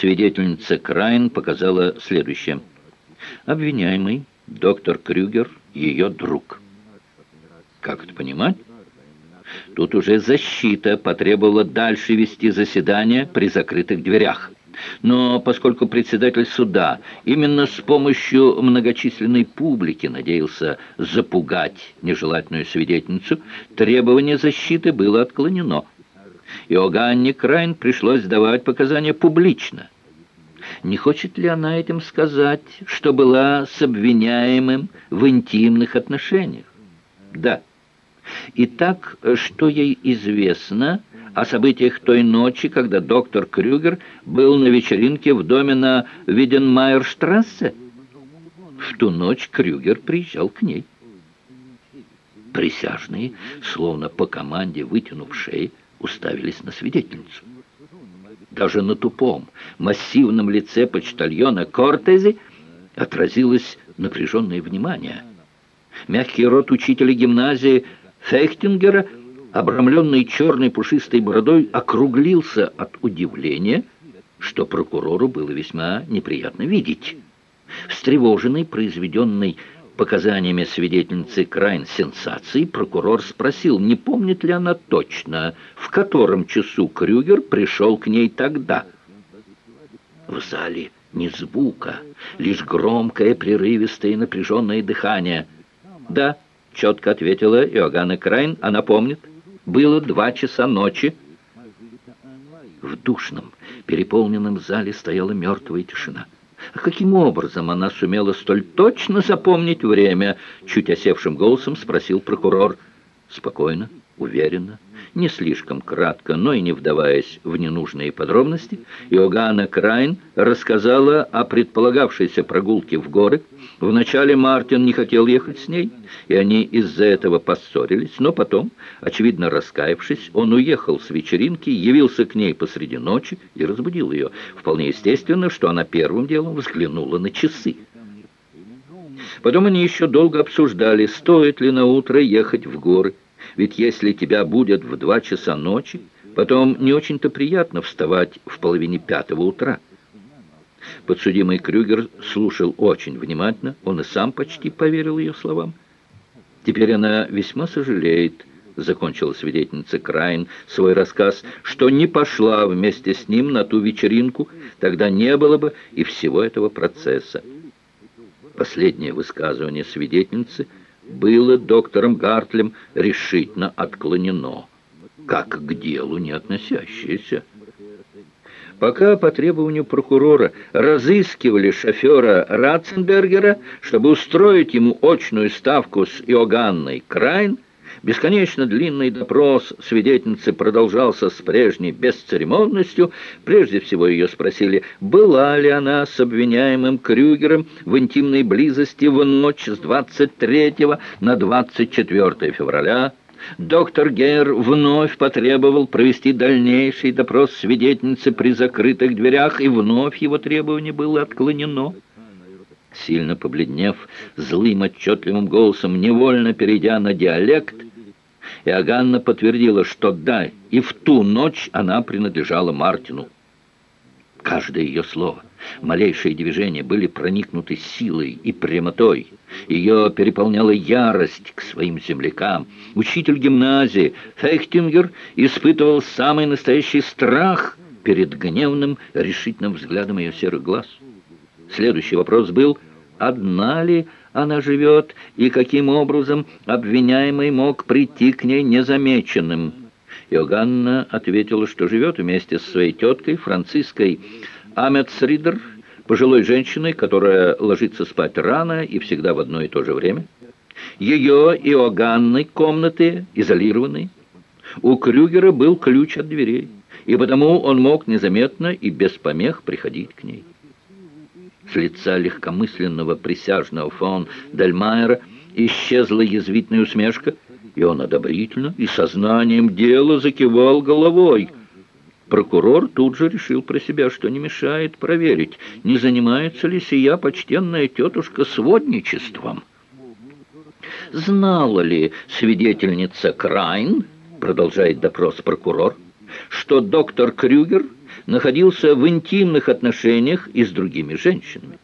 свидетельница Крайн показала следующее. Обвиняемый доктор Крюгер, ее друг. Как это понимать? Тут уже защита потребовала дальше вести заседание при закрытых дверях. Но поскольку председатель суда именно с помощью многочисленной публики надеялся запугать нежелательную свидетельницу, требование защиты было отклонено. Иоганне Крайн пришлось давать показания публично. Не хочет ли она этим сказать, что была с обвиняемым в интимных отношениях? Да. Итак, что ей известно о событиях той ночи, когда доктор Крюгер был на вечеринке в доме на Виденмайерштрассе? В ту ночь Крюгер приезжал к ней. Присяжные, словно по команде вытянув шеи, уставились на свидетельницу. Даже на тупом, массивном лице почтальона Кортези отразилось напряженное внимание. Мягкий рот учителя гимназии Фехтингера, обрамленный черной пушистой бородой, округлился от удивления, что прокурору было весьма неприятно видеть. Встревоженный, произведенный показаниями свидетельницы Крайн сенсации, прокурор спросил, не помнит ли она точно, в котором часу Крюгер пришел к ней тогда. В зале ни звука, лишь громкое, прерывистое и напряженное дыхание. «Да», — четко ответила Иоганна Крайн, — «она помнит. Было два часа ночи». В душном, переполненном зале стояла мертвая тишина. Каким образом она сумела столь точно запомнить время? Чуть осевшим голосом спросил прокурор. Спокойно, уверенно, не слишком кратко, но и не вдаваясь в ненужные подробности, Иоганна Крайн рассказала о предполагавшейся прогулке в горы. Вначале Мартин не хотел ехать с ней, и они из-за этого поссорились, но потом, очевидно раскаявшись, он уехал с вечеринки, явился к ней посреди ночи и разбудил ее. Вполне естественно, что она первым делом взглянула на часы. Потом они еще долго обсуждали, стоит ли на утро ехать в горы. Ведь если тебя будет в два часа ночи, потом не очень-то приятно вставать в половине пятого утра. Подсудимый Крюгер слушал очень внимательно, он и сам почти поверил ее словам. Теперь она весьма сожалеет, закончила свидетельница Крайн свой рассказ, что не пошла вместе с ним на ту вечеринку, тогда не было бы и всего этого процесса. Последнее высказывание свидетельницы – было доктором Гартлем решительно отклонено, как к делу не относящееся. Пока по требованию прокурора разыскивали шофера Ратценбергера, чтобы устроить ему очную ставку с Иоганной Крайн, Бесконечно длинный допрос свидетельницы продолжался с прежней бесцеремонностью. Прежде всего ее спросили, была ли она с обвиняемым Крюгером в интимной близости в ночь с 23 на 24 февраля. Доктор Гейр вновь потребовал провести дальнейший допрос свидетельницы при закрытых дверях, и вновь его требование было отклонено. Сильно побледнев, злым отчетливым голосом, невольно перейдя на диалект, Иоганна подтвердила, что да, и в ту ночь она принадлежала Мартину. Каждое ее слово, малейшие движения были проникнуты силой и прямотой. Ее переполняла ярость к своим землякам. Учитель гимназии Фехтингер испытывал самый настоящий страх перед гневным, решительным взглядом ее серых глаз. Следующий вопрос был, одна ли она живет и каким образом обвиняемый мог прийти к ней незамеченным. Иоганна ответила, что живет вместе с своей теткой Франциской Амецридер, пожилой женщиной, которая ложится спать рано и всегда в одно и то же время. Ее Иоганной комнаты изолированы. У Крюгера был ключ от дверей, и потому он мог незаметно и без помех приходить к ней. С лица легкомысленного присяжного фон Дельмайера исчезла язвительная усмешка, и он одобрительно и сознанием дела закивал головой. Прокурор тут же решил про себя, что не мешает проверить, не занимается ли сия почтенная тетушка сводничеством. «Знала ли свидетельница Крайн, — продолжает допрос прокурор, — что доктор Крюгер — находился в интимных отношениях и с другими женщинами.